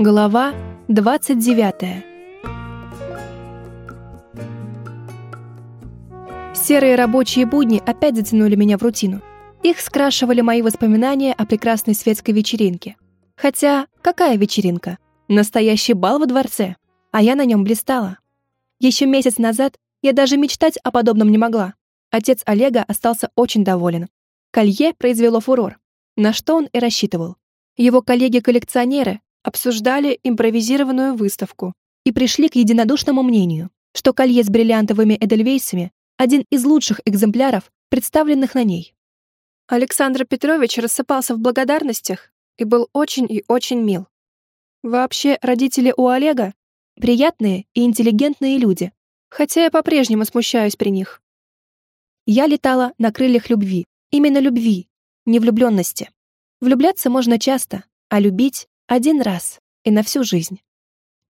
Глава 29 Серые рабочие будни опять затянули меня в рутину. Их скрашивали мои воспоминания о прекрасной светской вечеринке. Хотя, какая вечеринка? Настоящий бал во дворце. А я на нем блистала. Еще месяц назад я даже мечтать о подобном не могла. Отец Олега остался очень доволен. Колье произвело фурор, на что он и рассчитывал. Его коллеги-коллекционеры обсуждали импровизированную выставку и пришли к единодушному мнению, что колье с бриллиантовыми эдельвейсами – один из лучших экземпляров, представленных на ней. Александр Петрович рассыпался в благодарностях и был очень и очень мил. Вообще, родители у Олега – приятные и интеллигентные люди, хотя я по-прежнему смущаюсь при них. Я летала на крыльях любви, именно любви, не влюбленности. Влюбляться можно часто, а любить один раз и на всю жизнь.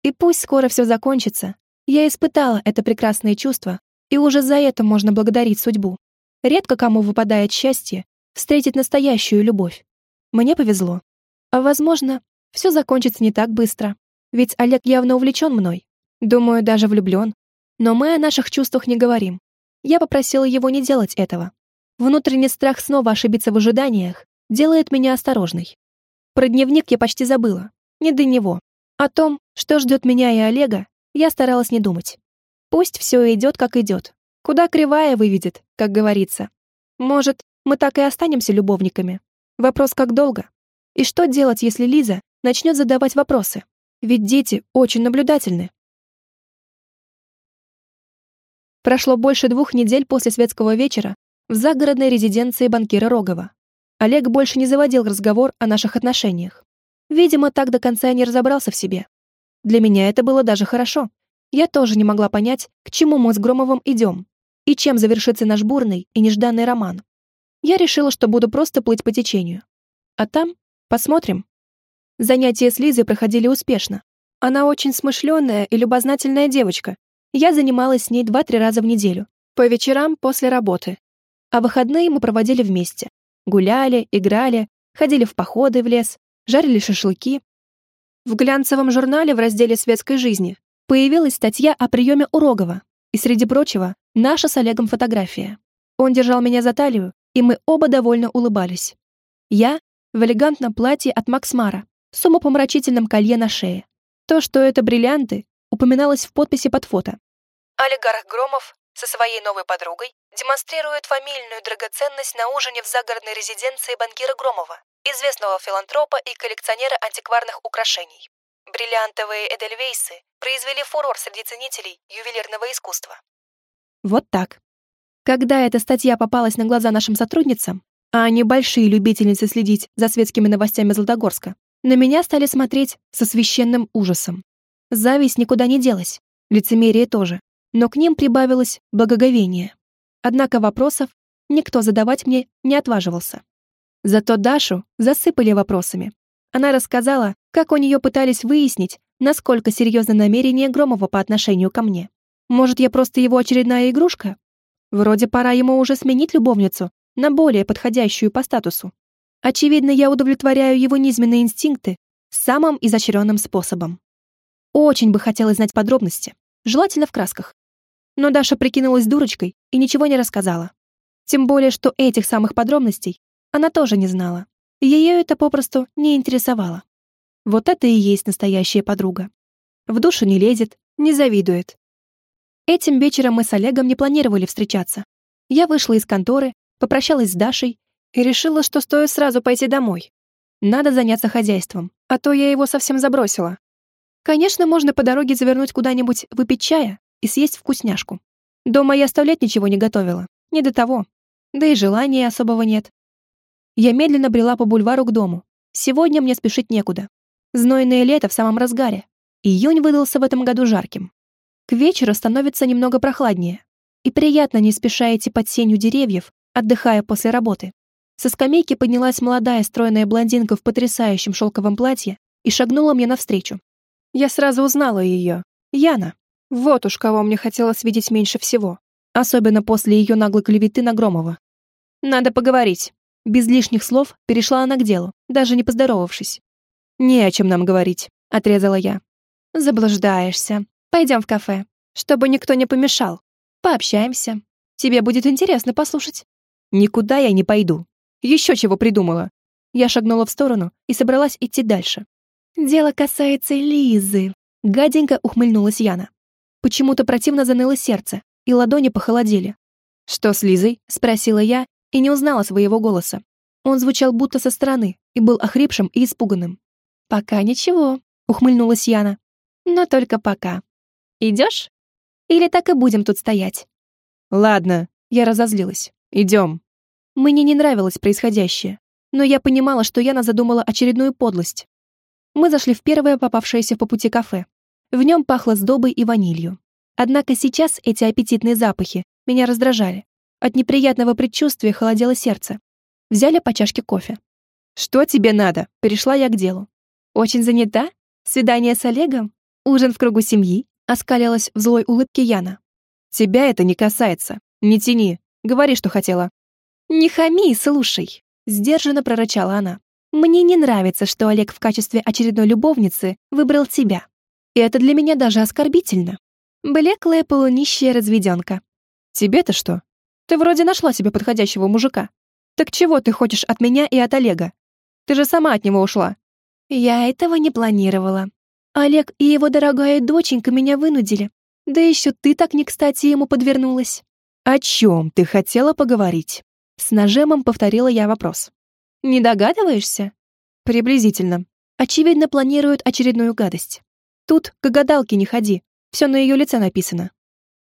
И пусть скоро все закончится, я испытала это прекрасное чувство, и уже за это можно благодарить судьбу. Редко кому выпадает счастье встретить настоящую любовь. Мне повезло. А возможно, все закончится не так быстро. Ведь Олег явно увлечен мной. Думаю, даже влюблен. Но мы о наших чувствах не говорим. Я попросила его не делать этого. Внутренний страх снова ошибиться в ожиданиях делает меня осторожной. Про дневник я почти забыла. Не до него. О том, что ждет меня и Олега, я старалась не думать. Пусть все идет, как идет. Куда кривая выведет, как говорится. Может, мы так и останемся любовниками. Вопрос, как долго? И что делать, если Лиза начнет задавать вопросы? Ведь дети очень наблюдательны. Прошло больше двух недель после светского вечера в загородной резиденции банкира Рогова. Олег больше не заводил разговор о наших отношениях. Видимо, так до конца и не разобрался в себе. Для меня это было даже хорошо. Я тоже не могла понять, к чему мы с Громовым идем и чем завершится наш бурный и нежданный роман. Я решила, что буду просто плыть по течению. А там посмотрим. Занятия с Лизой проходили успешно. Она очень смышленая и любознательная девочка. Я занималась с ней два-три раза в неделю, по вечерам после работы. А выходные мы проводили вместе. Гуляли, играли, ходили в походы в лес, жарили шашлыки. В глянцевом журнале в разделе светской жизни появилась статья о приеме у Рогова, и, среди прочего, наша с Олегом фотография. Он держал меня за талию, и мы оба довольно улыбались. Я в элегантном платье от Макс Мара, с умопомрачительным колье на шее. То, что это бриллианты, упоминалось в подписи под фото. Олигарх Громов со своей новой подругой демонстрирует фамильную драгоценность на ужине в загородной резиденции банкира Громова, известного филантропа и коллекционера антикварных украшений. Бриллиантовые эдельвейсы произвели фурор среди ценителей ювелирного искусства. Вот так. Когда эта статья попалась на глаза нашим сотрудницам, а они большие любительницы следить за светскими новостями Златогорска, на меня стали смотреть со священным ужасом. Зависть никуда не делась, лицемерие тоже но к ним прибавилось благоговение. Однако вопросов никто задавать мне не отваживался. Зато Дашу засыпали вопросами. Она рассказала, как у нее пытались выяснить, насколько серьезно намерение Громова по отношению ко мне. Может, я просто его очередная игрушка? Вроде пора ему уже сменить любовницу на более подходящую по статусу. Очевидно, я удовлетворяю его низменные инстинкты самым изощренным способом. Очень бы хотелось знать подробности, желательно в красках. Но Даша прикинулась дурочкой и ничего не рассказала. Тем более, что этих самых подробностей она тоже не знала. Ее это попросту не интересовало. Вот это и есть настоящая подруга. В душу не лезет, не завидует. Этим вечером мы с Олегом не планировали встречаться. Я вышла из конторы, попрощалась с Дашей и решила, что стоит сразу пойти домой. Надо заняться хозяйством, а то я его совсем забросила. Конечно, можно по дороге завернуть куда-нибудь выпить чая, и съесть вкусняшку. Дома я сто лет ничего не готовила, не до того. Да и желания особого нет. Я медленно брела по бульвару к дому. Сегодня мне спешить некуда. Знойное лето в самом разгаре. Июнь выдался в этом году жарким. К вечеру становится немного прохладнее. И приятно не спеша идти под сенью деревьев, отдыхая после работы. Со скамейки поднялась молодая стройная блондинка в потрясающем шелковом платье и шагнула мне навстречу. Я сразу узнала ее. Яна. Вот уж кого мне хотелось видеть меньше всего. Особенно после ее наглой клеветы на Громова. Надо поговорить. Без лишних слов перешла она к делу, даже не поздоровавшись. Не о чем нам говорить. — отрезала я. «Заблуждаешься. Пойдем в кафе, чтобы никто не помешал. Пообщаемся. Тебе будет интересно послушать». «Никуда я не пойду. Еще чего придумала». Я шагнула в сторону и собралась идти дальше. «Дело касается Лизы», — гаденько ухмыльнулась Яна. Почему-то противно заныло сердце, и ладони похолодели. «Что с Лизой?» — спросила я и не узнала своего голоса. Он звучал будто со стороны и был охрипшим и испуганным. «Пока ничего», — ухмыльнулась Яна. «Но только пока. Идешь? Или так и будем тут стоять?» «Ладно», — я разозлилась. «Идем». Мне не нравилось происходящее, но я понимала, что Яна задумала очередную подлость. Мы зашли в первое попавшееся по пути кафе. В нем пахло сдобой и ванилью. Однако сейчас эти аппетитные запахи меня раздражали. От неприятного предчувствия холодело сердце. Взяли по чашке кофе. «Что тебе надо?» Перешла я к делу. «Очень занята? Свидание с Олегом? Ужин в кругу семьи?» Оскалилась в злой улыбке Яна. «Тебя это не касается. Не тяни. Говори, что хотела». «Не хами, слушай», — сдержанно прорычала она. «Мне не нравится, что Олег в качестве очередной любовницы выбрал тебя. И это для меня даже оскорбительно. Блеклая полунищая разведенка. Тебе-то что? Ты вроде нашла себе подходящего мужика. Так чего ты хочешь от меня и от Олега? Ты же сама от него ушла. Я этого не планировала. Олег и его дорогая доченька меня вынудили. Да еще ты так не кстати ему подвернулась. О чем ты хотела поговорить? С нажимом повторила я вопрос. Не догадываешься? Приблизительно. Очевидно, планируют очередную гадость. Тут к гадалке не ходи. Все на ее лице написано.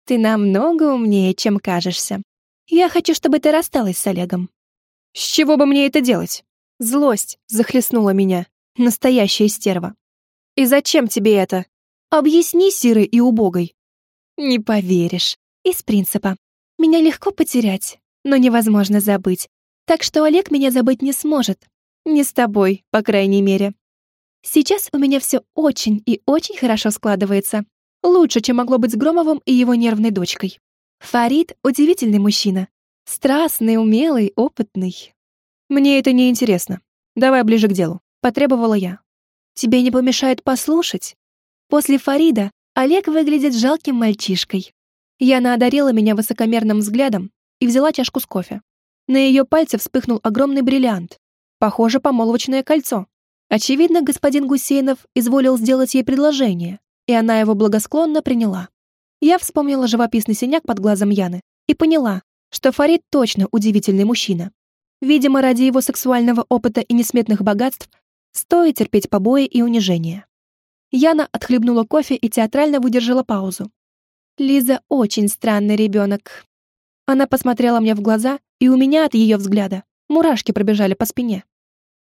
Ты намного умнее, чем кажешься. Я хочу, чтобы ты рассталась с Олегом. С чего бы мне это делать? Злость захлестнула меня. Настоящая стерва. И зачем тебе это? Объясни сирой и убогой. Не поверишь. Из принципа. Меня легко потерять, но невозможно забыть. Так что Олег меня забыть не сможет. Не с тобой, по крайней мере. Сейчас у меня все очень и очень хорошо складывается. Лучше, чем могло быть с Громовым и его нервной дочкой. Фарид — удивительный мужчина. Страстный, умелый, опытный. Мне это не интересно. Давай ближе к делу. Потребовала я. Тебе не помешает послушать? После Фарида Олег выглядит жалким мальчишкой. Яна одарила меня высокомерным взглядом и взяла чашку с кофе. На ее пальце вспыхнул огромный бриллиант. Похоже, помолвочное кольцо. Очевидно, господин Гусейнов изволил сделать ей предложение, и она его благосклонно приняла. Я вспомнила живописный синяк под глазом Яны и поняла, что Фарид точно удивительный мужчина. Видимо, ради его сексуального опыта и несметных богатств стоит терпеть побои и унижения. Яна отхлебнула кофе и театрально выдержала паузу. «Лиза очень странный ребенок». Она посмотрела мне в глаза, и у меня от ее взгляда мурашки пробежали по спине.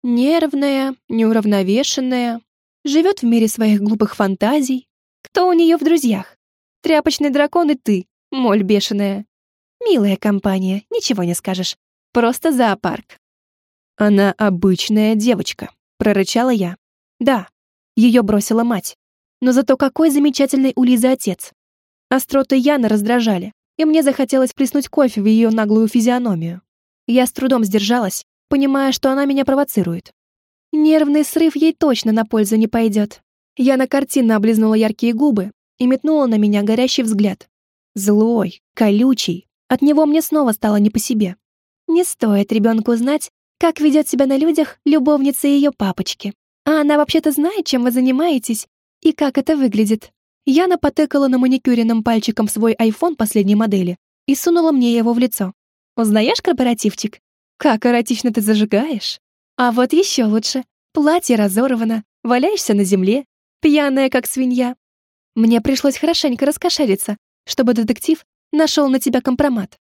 Нервная, неуравновешенная, живет в мире своих глупых фантазий, кто у нее в друзьях? Тряпочный дракон и ты, моль бешеная. Милая компания, ничего не скажешь. Просто зоопарк. Она обычная девочка, прорычала я. Да, ее бросила мать. Но зато какой замечательный у Лизы отец. Остроты Яны раздражали, и мне захотелось плеснуть кофе в ее наглую физиономию. Я с трудом сдержалась, понимая, что она меня провоцирует. Нервный срыв ей точно на пользу не пойдет. Я на картинно облизнула яркие губы и метнула на меня горящий взгляд. Злой, колючий. От него мне снова стало не по себе. Не стоит ребенку знать, как ведет себя на людях любовница ее папочки. А она вообще-то знает, чем вы занимаетесь и как это выглядит. Я напотыкала на маникюренным пальчиком свой iPhone последней модели и сунула мне его в лицо. Узнаешь корпоративчик? Как эротично ты зажигаешь? А вот еще лучше. Платье разорвано, валяешься на земле, пьяная как свинья. Мне пришлось хорошенько раскошелиться, чтобы детектив нашел на тебя компромат.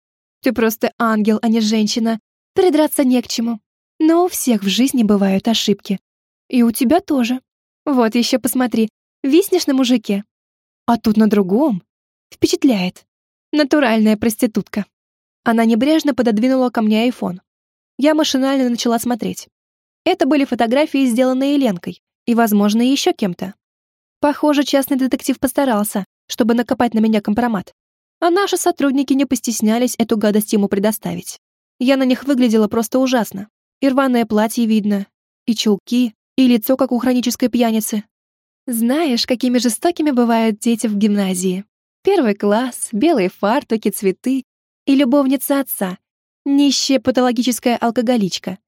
Ты просто ангел, а не женщина. Придраться не к чему. Но у всех в жизни бывают ошибки. И у тебя тоже. Вот еще посмотри, виснешь на мужике. А тут на другом. Впечатляет. Натуральная проститутка. Она небрежно пододвинула ко мне айфон. Я машинально начала смотреть. Это были фотографии, сделанные Ленкой, и, возможно, еще кем-то. Похоже, частный детектив постарался, чтобы накопать на меня компромат. А наши сотрудники не постеснялись эту гадость ему предоставить. Я на них выглядела просто ужасно. И рваное платье видно, и чулки, и лицо, как у хронической пьяницы. Знаешь, какими жестокими бывают дети в гимназии. Первый класс, белые фартуки, цветы и любовница отца, нищая патологическая алкоголичка.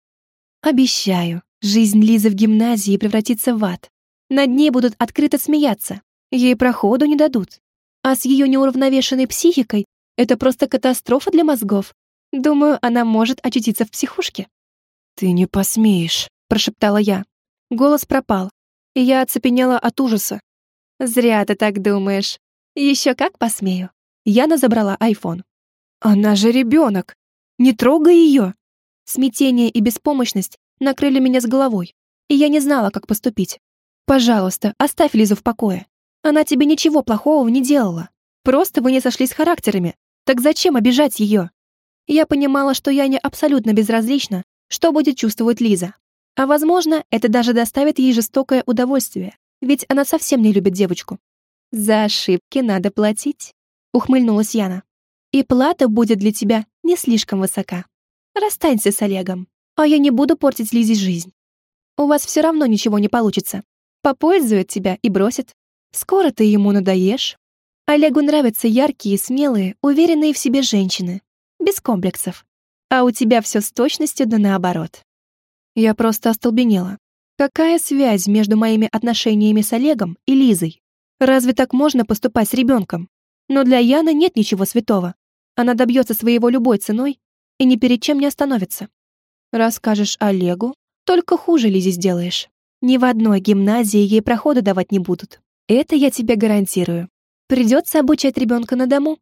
Обещаю, жизнь Лизы в гимназии превратится в ад. Над ней будут открыто смеяться, ей проходу не дадут. А с ее неуравновешенной психикой это просто катастрофа для мозгов. Думаю, она может очутиться в психушке. «Ты не посмеешь», — прошептала я. Голос пропал, и я оцепенела от ужаса. «Зря ты так думаешь. Еще как посмею». Яна забрала айфон. «Она же ребенок! Не трогай ее!» Смятение и беспомощность накрыли меня с головой, и я не знала, как поступить. «Пожалуйста, оставь Лизу в покое. Она тебе ничего плохого не делала. Просто вы не сошлись характерами. Так зачем обижать ее?» Я понимала, что я не абсолютно безразлична, что будет чувствовать Лиза. А возможно, это даже доставит ей жестокое удовольствие, ведь она совсем не любит девочку. «За ошибки надо платить», — ухмыльнулась Яна. «И плата будет для тебя не слишком высока. Расстанься с Олегом, а я не буду портить Лизе жизнь. У вас все равно ничего не получится. Попользует тебя и бросит. Скоро ты ему надоешь. Олегу нравятся яркие, смелые, уверенные в себе женщины. Без комплексов. А у тебя все с точностью да наоборот. Я просто остолбенела. Какая связь между моими отношениями с Олегом и Лизой? Разве так можно поступать с ребенком? Но для Яны нет ничего святого. Она добьется своего любой ценой и ни перед чем не остановится. Расскажешь Олегу, только хуже Лизе сделаешь. Ни в одной гимназии ей прохода давать не будут. Это я тебе гарантирую. Придется обучать ребенка на дому.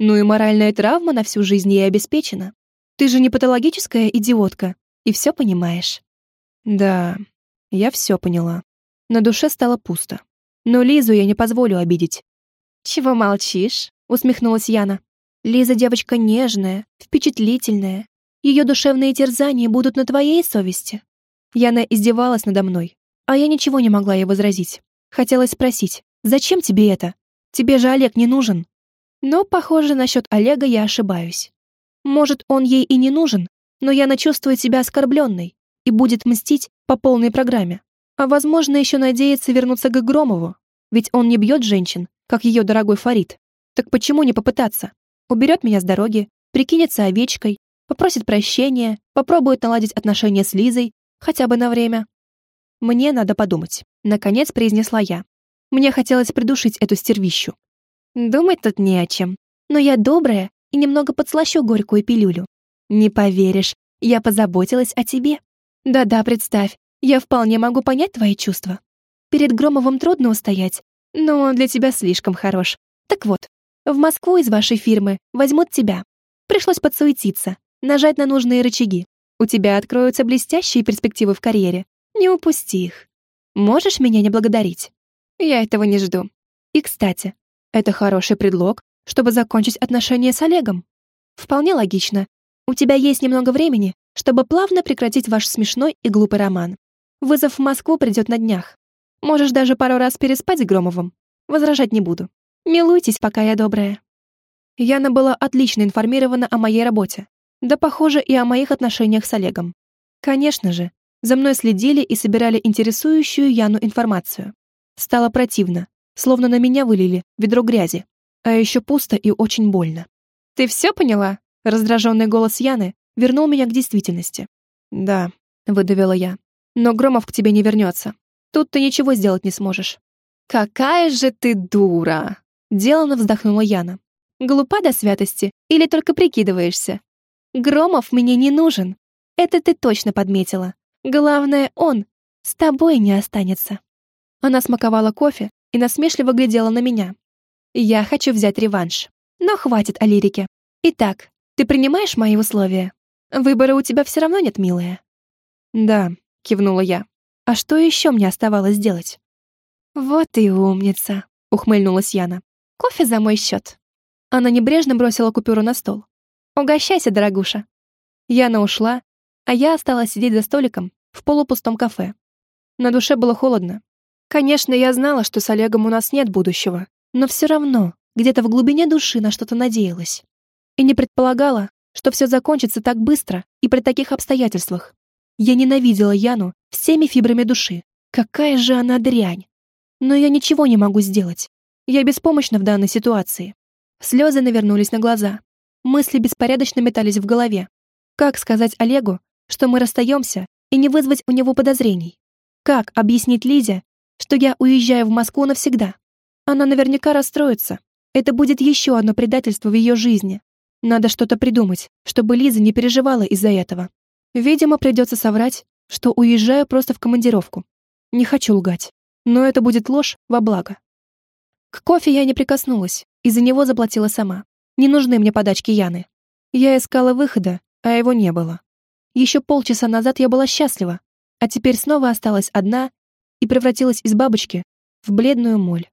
Ну и моральная травма на всю жизнь ей обеспечена. Ты же не патологическая идиотка, и все понимаешь. Да, я все поняла. На душе стало пусто. Но Лизу я не позволю обидеть. «Чего молчишь?» — усмехнулась Яна. «Лиза девочка нежная, впечатлительная. Ее душевные терзания будут на твоей совести». Яна издевалась надо мной, а я ничего не могла ей возразить. Хотелось спросить, «Зачем тебе это? Тебе же Олег не нужен». Но, похоже, насчет Олега я ошибаюсь. Может, он ей и не нужен, но Яна чувствует себя оскорбленной и будет мстить по полной программе. А возможно, еще надеется вернуться к Громову, ведь он не бьет женщин, как ее дорогой Фарид. Так почему не попытаться? Уберет меня с дороги, прикинется овечкой, попросит прощения, попробует наладить отношения с Лизой, хотя бы на время. Мне надо подумать, наконец произнесла я. Мне хотелось придушить эту стервищу. Думать тут не о чем. Но я добрая и немного подслащу горькую пилюлю. Не поверишь, я позаботилась о тебе. Да-да, представь, я вполне могу понять твои чувства. Перед Громовым трудно устоять, но он для тебя слишком хорош. Так вот, в Москву из вашей фирмы возьмут тебя. Пришлось подсуетиться, нажать на нужные рычаги. У тебя откроются блестящие перспективы в карьере. Не упусти их. Можешь меня не благодарить? Я этого не жду. И, кстати, это хороший предлог, чтобы закончить отношения с Олегом. Вполне логично. У тебя есть немного времени, чтобы плавно прекратить ваш смешной и глупый роман. Вызов в Москву придет на днях. Можешь даже пару раз переспать с Громовым. Возражать не буду. Милуйтесь, пока я добрая». Яна была отлично информирована о моей работе. Да, похоже, и о моих отношениях с Олегом. Конечно же, за мной следили и собирали интересующую Яну информацию. Стало противно, словно на меня вылили ведро грязи. А еще пусто и очень больно. «Ты все поняла?» Раздраженный голос Яны вернул меня к действительности. «Да», — выдавила я. «Но Громов к тебе не вернется. Тут ты ничего сделать не сможешь». «Какая же ты дура!» Делано вздохнула Яна. «Глупа до святости или только прикидываешься? Громов мне не нужен. Это ты точно подметила. Главное, он с тобой не останется». Она смаковала кофе и насмешливо глядела на меня. «Я хочу взять реванш. Но хватит о лирике. Итак, ты принимаешь мои условия? Выбора у тебя все равно нет, милая». «Да», — кивнула я. А что еще мне оставалось делать? Вот и умница, ухмыльнулась Яна. Кофе за мой счет. Она небрежно бросила купюру на стол. Угощайся, дорогуша. Яна ушла, а я осталась сидеть за столиком в полупустом кафе. На душе было холодно. Конечно, я знала, что с Олегом у нас нет будущего, но все равно где-то в глубине души на что-то надеялась. И не предполагала, что все закончится так быстро и при таких обстоятельствах. Я ненавидела Яну всеми фибрами души. Какая же она дрянь! Но я ничего не могу сделать. Я беспомощна в данной ситуации. Слезы навернулись на глаза. Мысли беспорядочно метались в голове. Как сказать Олегу, что мы расстаемся, и не вызвать у него подозрений? Как объяснить Лизе, что я уезжаю в Москву навсегда? Она наверняка расстроится. Это будет еще одно предательство в ее жизни. Надо что-то придумать, чтобы Лиза не переживала из-за этого. Видимо, придется соврать, что уезжаю просто в командировку. Не хочу лгать. Но это будет ложь во благо. К кофе я не прикоснулась, и за него заплатила сама. Не нужны мне подачки Яны. Я искала выхода, а его не было. Еще полчаса назад я была счастлива, а теперь снова осталась одна и превратилась из бабочки в бледную моль.